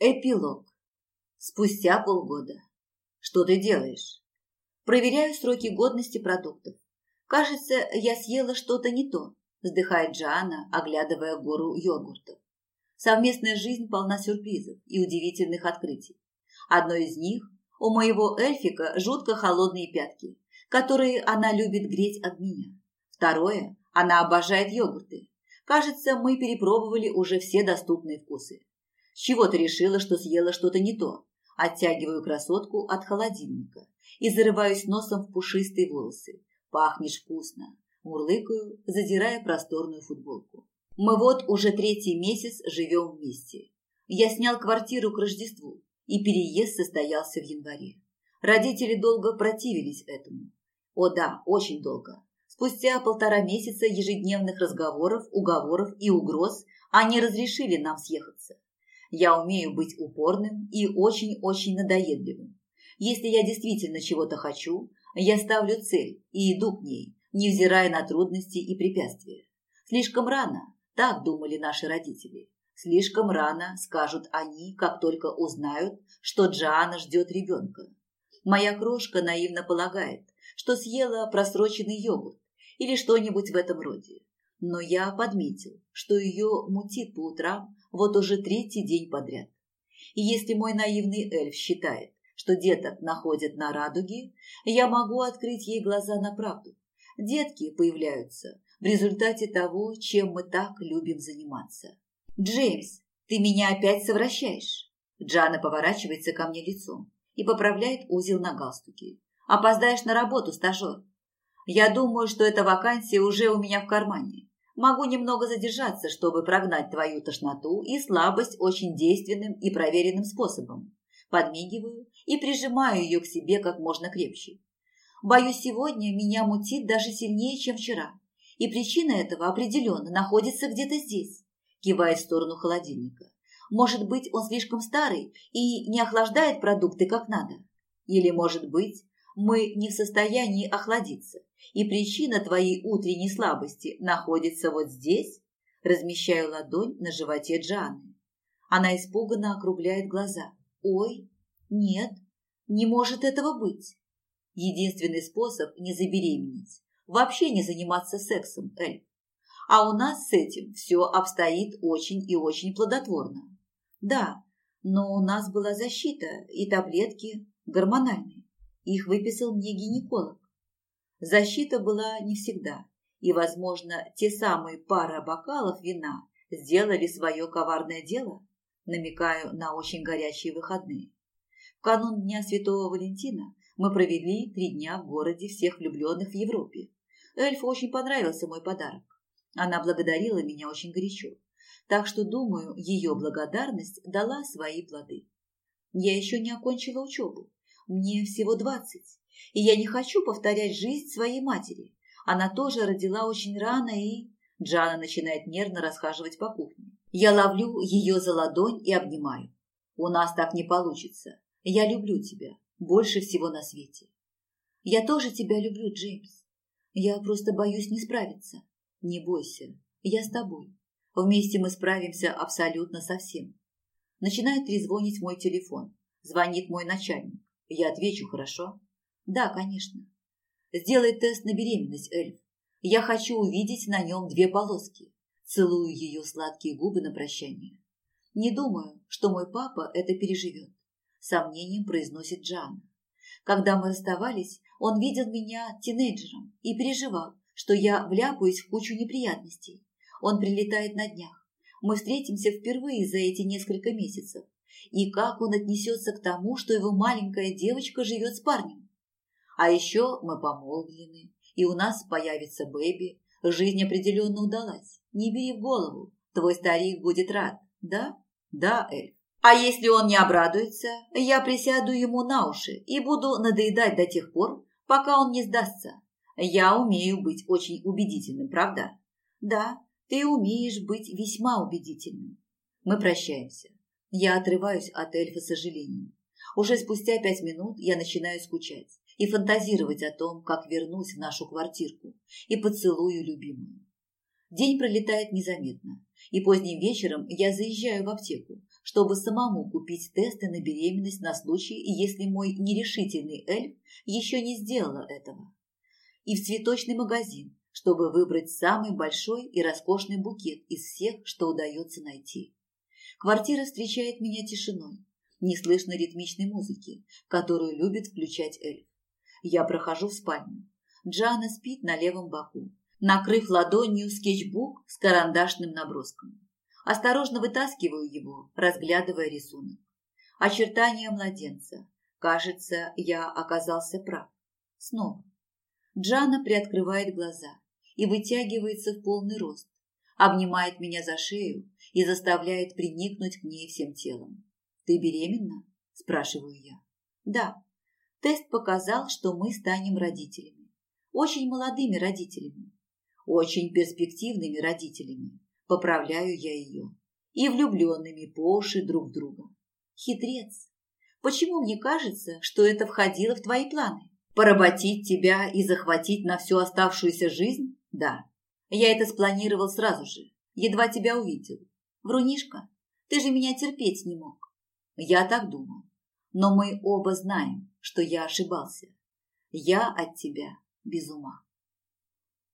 Эпилог. Спустя полгода. Что ты делаешь? Проверяю сроки годности продуктов. Кажется, я съела что-то не то, вздыхает Джоанна, оглядывая гору йогуртов. Совместная жизнь полна сюрпризов и удивительных открытий. Одно из них – у моего эльфика жутко холодные пятки, которые она любит греть от меня. Второе – она обожает йогурты. Кажется, мы перепробовали уже все доступные вкусы с чего-то решила, что съела что-то не то. Оттягиваю красотку от холодильника и зарываюсь носом в пушистые волосы. Пахнешь вкусно. Мурлыкаю, задирая просторную футболку. Мы вот уже третий месяц живем вместе. Я снял квартиру к Рождеству, и переезд состоялся в январе. Родители долго противились этому. О да, очень долго. Спустя полтора месяца ежедневных разговоров, уговоров и угроз они разрешили нам съехаться. Я умею быть упорным и очень-очень надоедливым. Если я действительно чего-то хочу, я ставлю цель и иду к ней, невзирая на трудности и препятствия. Слишком рано, так думали наши родители. Слишком рано, скажут они, как только узнают, что Джоанна ждет ребенка. Моя крошка наивно полагает, что съела просроченный йогурт или что-нибудь в этом роде. Но я подметил, что ее мутит по утрам вот уже третий день подряд. И если мой наивный эльф считает, что деток находят на радуге, я могу открыть ей глаза на правду. Детки появляются в результате того, чем мы так любим заниматься. «Джеймс, ты меня опять совращаешь!» Джана поворачивается ко мне лицом и поправляет узел на галстуке. «Опоздаешь на работу, стажер!» «Я думаю, что эта вакансия уже у меня в кармане. Могу немного задержаться, чтобы прогнать твою тошноту и слабость очень действенным и проверенным способом. Подмигиваю и прижимаю ее к себе как можно крепче. Боюсь, сегодня меня мутит даже сильнее, чем вчера. И причина этого определенно находится где-то здесь, кивая в сторону холодильника. Может быть, он слишком старый и не охлаждает продукты как надо. Или, может быть, мы не в состоянии охладиться, и причина твоей утренней слабости находится вот здесь, размещаю ладонь на животе Джаны. Она испуганно округляет глаза. Ой, нет, не может этого быть. Единственный способ не забеременеть. Вообще не заниматься сексом, Эль. А у нас с этим все обстоит очень и очень плодотворно. Да, но у нас была защита и таблетки гормональные. Их выписал мне гинеколог. Защита была не всегда, и, возможно, те самые пара бокалов вина сделали свое коварное дело, намекаю на очень горячие выходные. В канун Дня Святого Валентина мы провели три дня в городе всех влюбленных в Европе. Эльфу очень понравился мой подарок. Она благодарила меня очень горячо, так что, думаю, ее благодарность дала свои плоды. Я еще не окончила учебу, мне всего двадцать, и я не хочу повторять жизнь своей матери. Она тоже родила очень рано и... Джана начинает нервно расхаживать по кухне. Я ловлю ее за ладонь и обнимаю. У нас так не получится. Я люблю тебя больше всего на свете. Я тоже тебя люблю, Джеймс. Я просто боюсь не справиться. Не бойся, я с тобой. Вместе мы справимся абсолютно со всем. Начинает трезвонить мой телефон. Звонит мой начальник. Я отвечу, хорошо? Да, конечно. Сделай тест на беременность, Эльф. Я хочу увидеть на нем две полоски. Целую ее сладкие губы на прощание. Не думаю, что мой папа это переживет. Сомнением произносит Джан. Когда мы расставались, он видел меня тинейджером и переживал, что я вляпаюсь в кучу неприятностей. Он прилетает на днях. Мы встретимся впервые за эти несколько месяцев. И как он отнесется к тому, что его маленькая девочка живет с парнем? А еще мы помолвлены, и у нас появится бэби. Жизнь определенно удалась. Не бери в голову, твой старик будет рад, да? Да, Эльф. А если он не обрадуется, я присяду ему на уши и буду надоедать до тех пор, пока он не сдастся. Я умею быть очень убедительным, правда? Да, ты умеешь быть весьма убедительным. Мы прощаемся. Я отрываюсь от эльфа сожалением. Уже спустя пять минут я начинаю скучать и фантазировать о том, как вернусь в нашу квартирку и поцелую любимую. День пролетает незаметно, и поздним вечером я заезжаю в аптеку, чтобы самому купить тесты на беременность на случай, если мой нерешительный эльф еще не сделала этого. И в цветочный магазин, чтобы выбрать самый большой и роскошный букет из всех, что удается найти. Квартира встречает меня тишиной. Не слышно ритмичной музыки, которую любит включать эльф. Я прохожу в спальню. Джана спит на левом боку, накрыв ладонью скетчбук с карандашным наброском. Осторожно вытаскиваю его, разглядывая рисунок. Очертания младенца. Кажется, я оказался прав. Снова. Джана приоткрывает глаза и вытягивается в полный рост, обнимает меня за шею и заставляет приникнуть к ней всем телом. «Ты беременна?» – спрашиваю я. «Да». Тест показал, что мы станем родителями. Очень молодыми родителями. Очень перспективными родителями. Поправляю я ее. И влюбленными по уши друг друга. Хитрец. Почему мне кажется, что это входило в твои планы? Поработить тебя и захватить на всю оставшуюся жизнь? Да. Я это спланировал сразу же, едва тебя увидел. Врунишка, ты же меня терпеть не мог. Я так думал. Но мы оба знаем, что я ошибался. Я от тебя без ума.